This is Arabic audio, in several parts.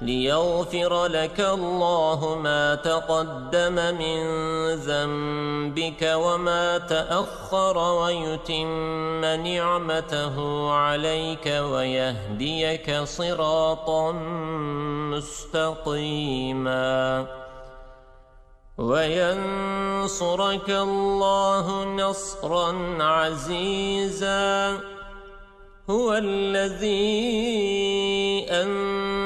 ليغفر لك الله ما تقدم من ذنبك وما تأخر ويتم نعمته عليك ويهديك صراطا مستقيما. وينصرك الله نصرا عزيزا. هو الذي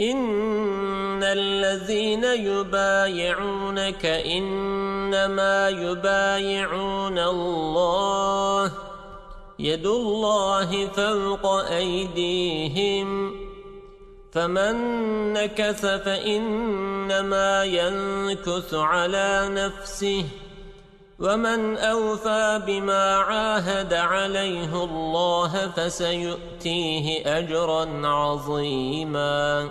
إن الذين يبايعونك إنما يبايعون الله يد الله فوق أيديهم فمن نكث فإنما ينكث على نفسه ومن أوفى بما عاهد عليه الله فسيؤتيه أجرا عظيما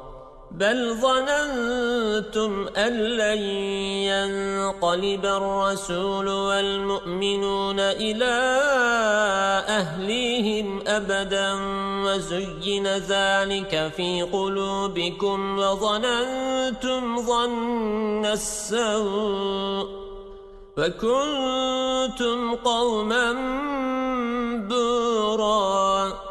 بل ظننتم أن لن ينقلب الرسول والمؤمنون إلى أهليهم أبدا وزين ذلك في قلوبكم وظننتم ظن السوء وكنتم قوما بوراً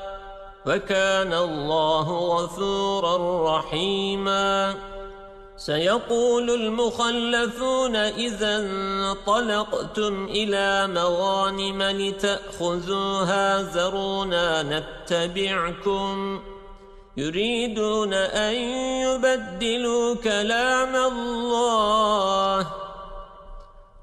وكان الله غفورا رحيما. سيقول المخلفون إذا انطلقتم إلى مغانم لتأخذوها ذرونا نتبعكم. يريدون أن يبدلوا كلام الله.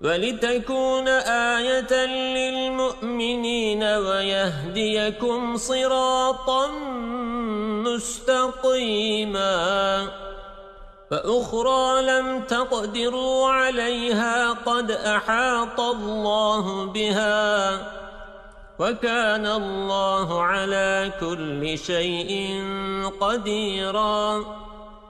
ولتكون آية للمؤمنين ويهديكم صراطا مستقيما فأخرى لم تقدروا عليها قد أحاط الله بها وكان الله على كل شيء قديراً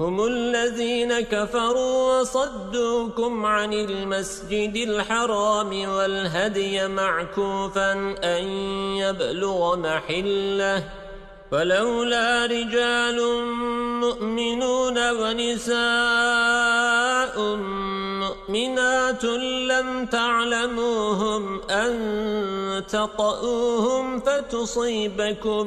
هم الذين كفروا وصدوكم عن المسجد الحرام والهدي معكوفا أن يبلغ محله. ولولا رجال مؤمنون ونساء مؤمنات لم تعلموهم أن تطؤوهم فتصيبكم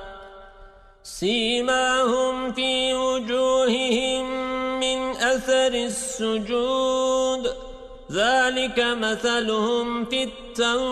سيماهم في وجوههم من أثر السجود. ذلك مثلهم في التوراة.